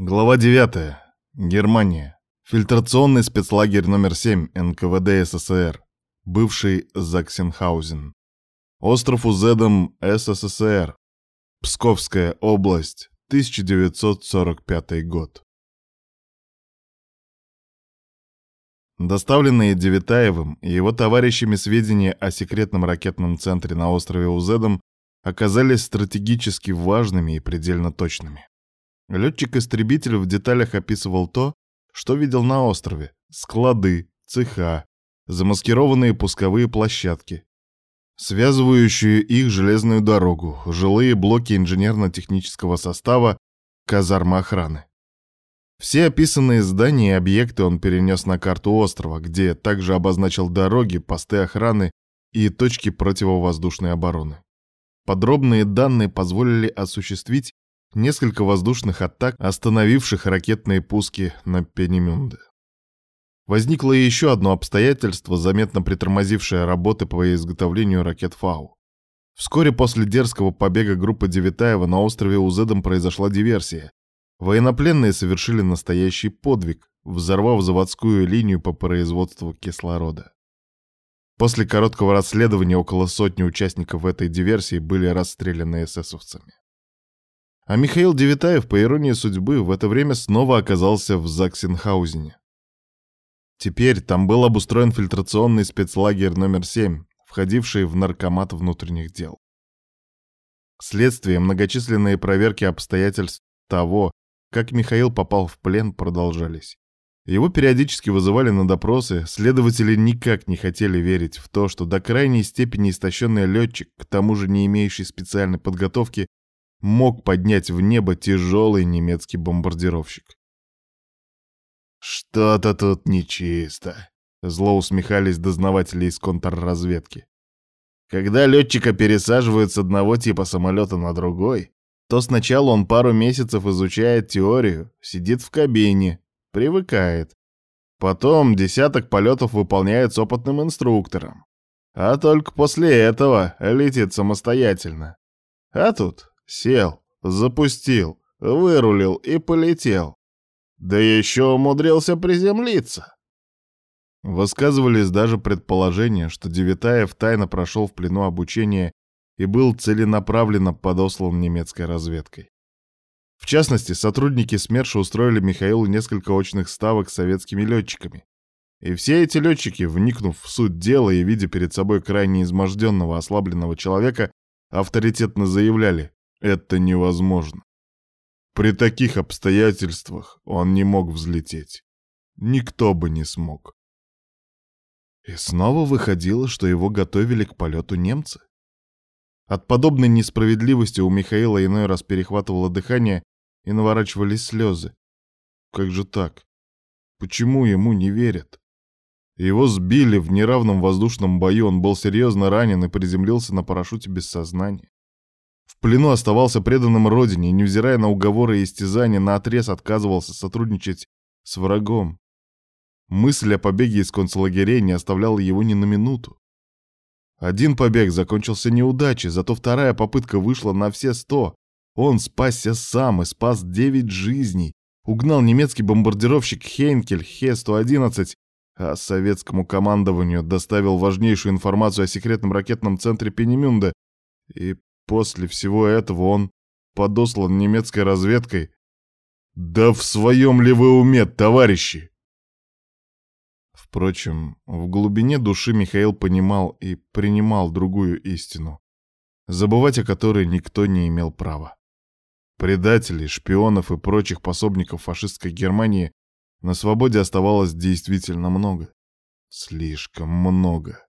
Глава 9. Германия. Фильтрационный спецлагерь номер 7 НКВД СССР. Бывший Заксенхаузен. Остров Узедом СССР. Псковская область. 1945 год. Доставленные Девитаевым и его товарищами сведения о секретном ракетном центре на острове Узедом оказались стратегически важными и предельно точными. Летчик-истребитель в деталях описывал то, что видел на острове. Склады, цеха, замаскированные пусковые площадки, связывающую их железную дорогу, жилые блоки инженерно-технического состава, казармы охраны. Все описанные здания и объекты он перенес на карту острова, где также обозначил дороги, посты охраны и точки противовоздушной обороны. Подробные данные позволили осуществить несколько воздушных атак, остановивших ракетные пуски на Пенемюнде. Возникло еще одно обстоятельство, заметно притормозившее работы по изготовлению ракет «Фау». Вскоре после дерзкого побега группы Девитаева на острове Узедом произошла диверсия. Военнопленные совершили настоящий подвиг, взорвав заводскую линию по производству кислорода. После короткого расследования около сотни участников этой диверсии были расстреляны эсэсовцами. А Михаил Девитаев, по иронии судьбы, в это время снова оказался в Заксенхаузене. Теперь там был обустроен фильтрационный спецлагерь номер 7, входивший в наркомат внутренних дел. Следствие, многочисленные проверки обстоятельств того, как Михаил попал в плен, продолжались. Его периодически вызывали на допросы, следователи никак не хотели верить в то, что до крайней степени истощенный летчик, к тому же не имеющий специальной подготовки, мог поднять в небо тяжелый немецкий бомбардировщик. «Что-то тут нечисто», — зло усмехались дознаватели из контрразведки. «Когда летчика пересаживают с одного типа самолета на другой, то сначала он пару месяцев изучает теорию, сидит в кабине, Привыкает. Потом десяток полетов выполняет с опытным инструктором. А только после этого летит самостоятельно. А тут сел, запустил, вырулил и полетел. Да еще умудрился приземлиться. Высказывались даже предположения, что Девитаев тайно прошел в плену обучения и был целенаправленно подослан немецкой разведкой. В частности, сотрудники СМЕРШа устроили Михаилу несколько очных ставок с советскими летчиками. И все эти летчики, вникнув в суть дела и видя перед собой крайне изможденного, ослабленного человека, авторитетно заявляли «это невозможно». При таких обстоятельствах он не мог взлететь. Никто бы не смог. И снова выходило, что его готовили к полету немцы. От подобной несправедливости у Михаила иной раз перехватывало дыхание и наворачивались слезы. Как же так? Почему ему не верят? Его сбили в неравном воздушном бою, он был серьезно ранен и приземлился на парашюте без сознания. В плену оставался преданным родине невзирая на уговоры и истязания, наотрез отказывался сотрудничать с врагом. Мысль о побеге из концлагерей не оставляла его ни на минуту. Один побег закончился неудачей, зато вторая попытка вышла на все сто. Он спасся сам и спас девять жизней. Угнал немецкий бомбардировщик Хейнкель Хе-111, а советскому командованию доставил важнейшую информацию о секретном ракетном центре Пенемюнда. И после всего этого он подослан немецкой разведкой. Да в своем ли вы уме, товарищи? Впрочем, в глубине души Михаил понимал и принимал другую истину, забывать о которой никто не имел права. Предателей, шпионов и прочих пособников фашистской Германии на свободе оставалось действительно много. Слишком много.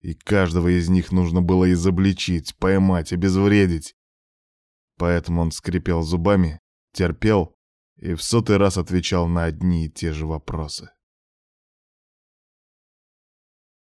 И каждого из них нужно было изобличить, поймать, обезвредить. Поэтому он скрипел зубами, терпел и в сотый раз отвечал на одни и те же вопросы.